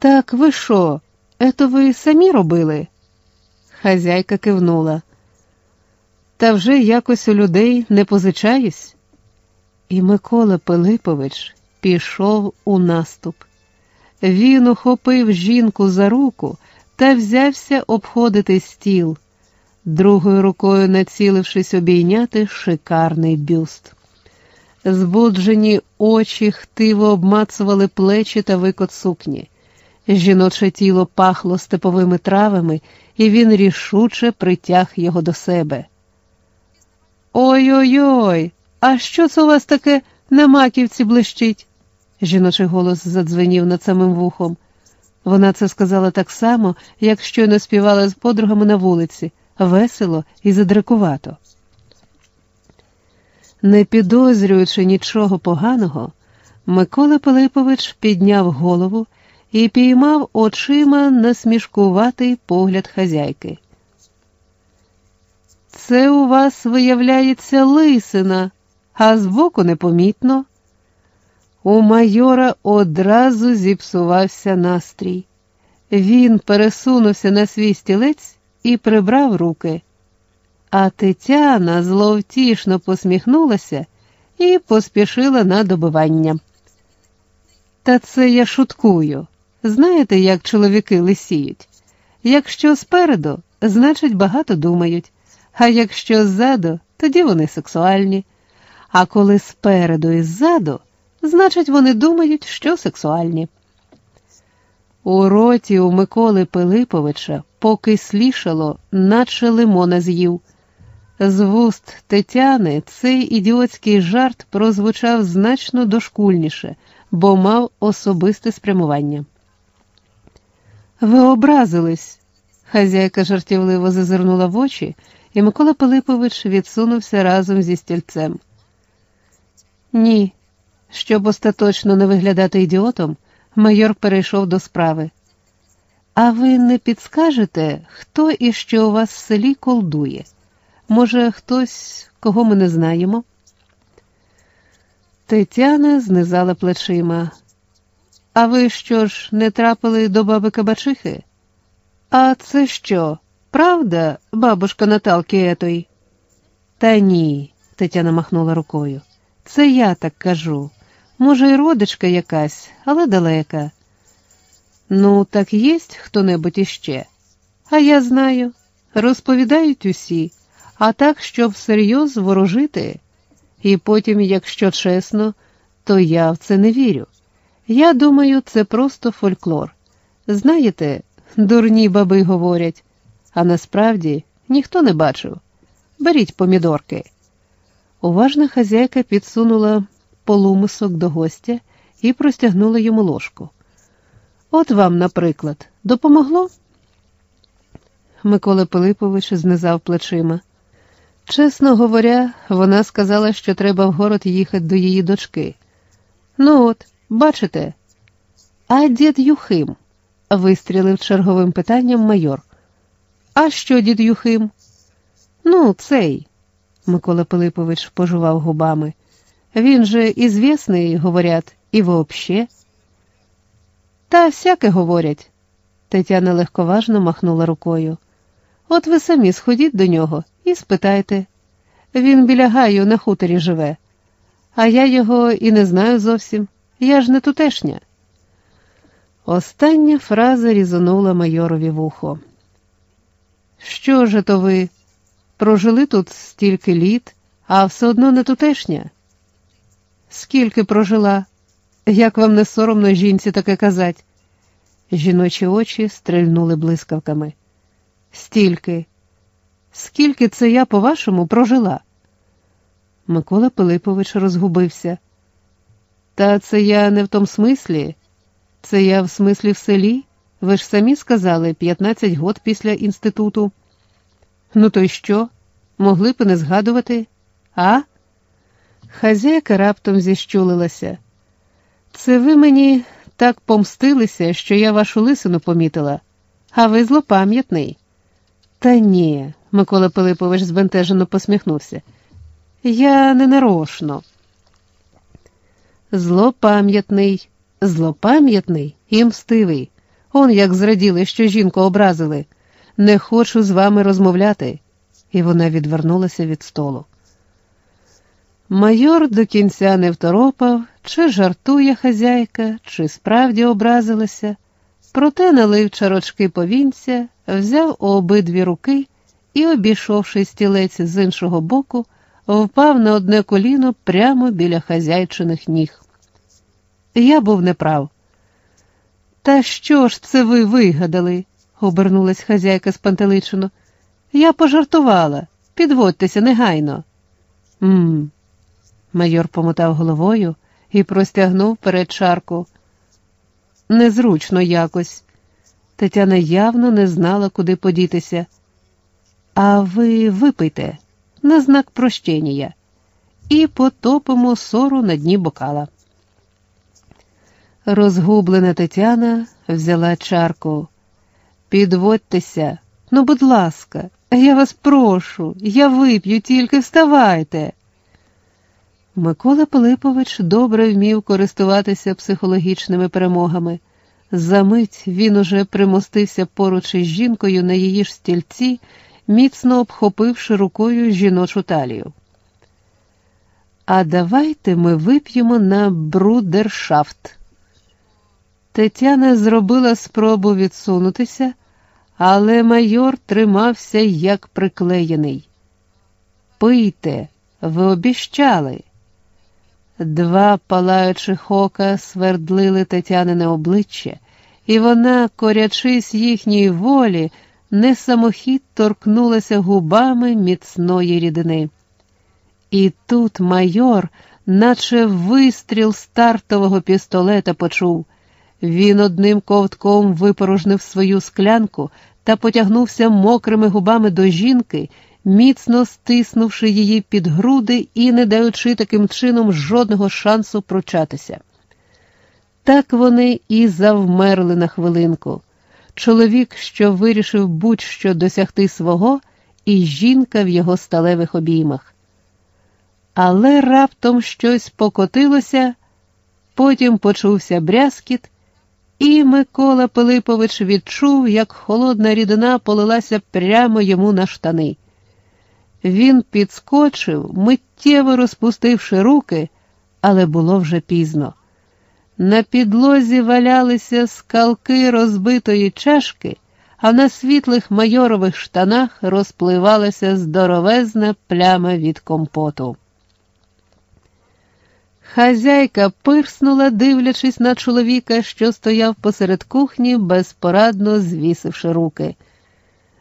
Так ви що, ето ви самі робили? Хазяйка кивнула. Та вже якось у людей не позичаюсь. І Микола Пилипович пішов у наступ. Він ухопив жінку за руку та взявся обходити стіл, другою рукою націлившись обійняти шикарний бюст. Збуджені очі хтиво обмацували плечі та викот сукні. Жіноче тіло пахло степовими травами, і він рішуче притяг його до себе. Ой-ой, ой а що це у вас таке на маківці блищить? Жіночий голос задзвенів над самим вухом. Вона це сказала так само, як щойно співала з подругами на вулиці, весело і задрикувато. Не підозрюючи нічого поганого, Микола Пилипович підняв голову і піймав очима насмішкуватий погляд хазяйки. Це у вас, виявляється, лисина, а збоку непомітно. У майора одразу зіпсувався настрій. Він пересунувся на свій стілець і прибрав руки. А Тетяна зловтішно посміхнулася і поспішила на добивання. Та це я шуткую. Знаєте, як чоловіки лисіють? Якщо спереду, значить багато думають, а якщо ззаду, тоді вони сексуальні. А коли спереду і ззаду, значить, вони думають, що сексуальні. У роті у Миколи Пилиповича поки слішало, наче лимона з'їв. З вуст Тетяни цей ідіотський жарт прозвучав значно дошкульніше, бо мав особисте спрямування. Ви образились, хазяйка жартівливо зазирнула в очі, і Микола Пилипович відсунувся разом зі стільцем. Ні, щоб остаточно не виглядати ідіотом, майор перейшов до справи. А ви не підскажете, хто і що у вас в селі колдує? Може, хтось, кого ми не знаємо? Тетяна знизала плечима. А ви що ж не трапили до баби Кабачихи? А це що? Правда, бабушка Наталки етой? Та ні, Тетяна махнула рукою. Це я так кажу. Може, і родичка якась, але далека. Ну, так єсть хто-небудь іще. А я знаю, розповідають усі, а так, щоб всерйоз ворожити. І потім, якщо чесно, то я в це не вірю. Я думаю, це просто фольклор. Знаєте, дурні баби говорять, а насправді ніхто не бачив. Беріть помідорки. Уважна хазяйка підсунула полумисок до гостя і простягнула йому ложку. От вам, наприклад, допомогло? Микола Пилипович знизав плечима. Чесно говоря, вона сказала, що треба в город їхати до її дочки. Ну от, бачите, а дід Юхим? вистрілив черговим питанням майор. А що, дід Юхим? Ну, цей. Микола Пилипович пожував губами. Він же ізвісний, говорять, і вообще. Та всяке говорять. Тетяна легковажно махнула рукою. От ви самі сходіть до нього і спитайте. Він біля гаю на хуторі живе, а я його і не знаю зовсім. Я ж не тутешня. Остання фраза різонула майорові вухо. Що ж то ви? Прожили тут стільки літ, а все одно не тутешня. Скільки прожила, як вам не соромно жінці таке казать? Жіночі очі стрельнули блискавками. Стільки, скільки це я, по-вашому, прожила? Микола Пилипович розгубився. Та це я не в тому смислі, це я в смислі в селі. Ви ж самі сказали 15 год після інституту. Ну, то й що? Могли б не згадувати, а? Хазяйка раптом зіщулилася. Це ви мені так помстилися, що я вашу лисину помітила, а ви злопам'ятний. Та ні, Микола Пилипович збентежено посміхнувся. Я не нарочно. Злопам'ятний, злопам'ятний і мстивий. Он як зраділи, що жінку образили. Не хочу з вами розмовляти. І вона відвернулася від столу. Майор до кінця не второпав, чи жартує хазяйка, чи справді образилася, проте налив чарочки повінця, взяв у обидві руки і, обійшовши стілець з іншого боку, впав на одне коліно прямо біля хазяйчиних ніг. Я був неправ. Та що ж це ви вигадали? обернулась хазяйка спантеличено. Я пожартувала. Підводьтеся негайно. Мм. Майор помотав головою і простягнув перед чарку. Незручно якось. Тетяна явно не знала, куди подітися. А ви випийте на знак прощення і потопимо сору на дні бокала. Розгублена Тетяна взяла чарку. Підводьтеся, ну, будь ласка, я вас прошу, я вип'ю, тільки вставайте. Микола Пилипович добре вмів користуватися психологічними перемогами. Замить він уже примостився поруч із жінкою на її ж стільці, міцно обхопивши рукою жіночу талію. А давайте ми вип'ємо на брудершафт. Тетяна зробила спробу відсунутися, але майор тримався як приклеєний. Пийте, ви обіщали. Два палаючих ока свердлили Тетянине обличчя, і вона, корячись їхньої волі, не самохід торкнулася губами міцної рідини. І тут майор, наче вистріл стартового пістолета, почув. Він одним ковтком випорожнив свою склянку та потягнувся мокрими губами до жінки, міцно стиснувши її під груди і не даючи таким чином жодного шансу прочатися. Так вони і завмерли на хвилинку. Чоловік, що вирішив будь-що досягти свого, і жінка в його сталевих обіймах. Але раптом щось покотилося, потім почувся брязкіт. І Микола Пилипович відчув, як холодна рідина полилася прямо йому на штани. Він підскочив, миттєво розпустивши руки, але було вже пізно. На підлозі валялися скалки розбитої чашки, а на світлих майорових штанах розпливалася здоровезна пляма від компоту. Хазяйка пирснула, дивлячись на чоловіка, що стояв посеред кухні, безпорадно звісивши руки.